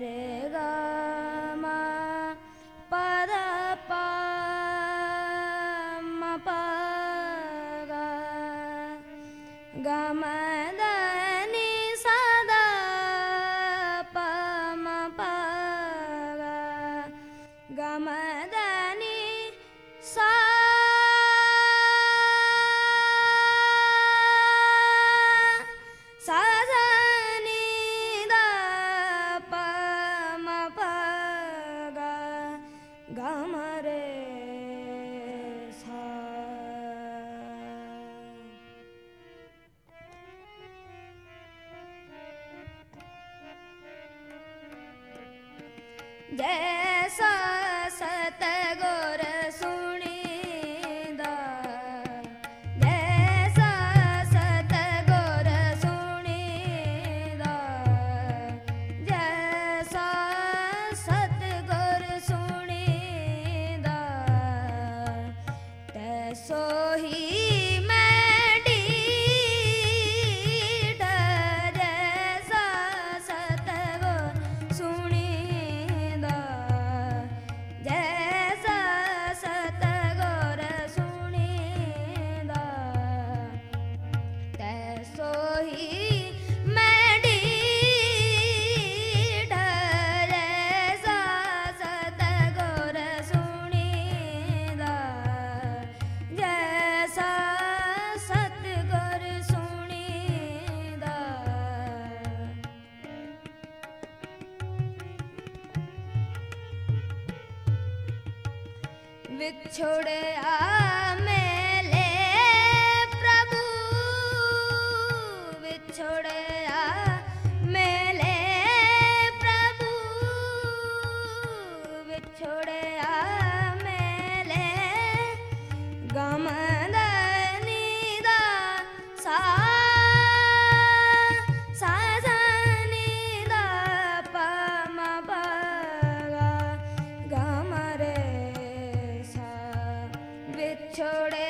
Hare ਗਾਮਰੇ ਸਾ ਜੈ ਵਿਛੜਿਆ ਮੈਂ チョ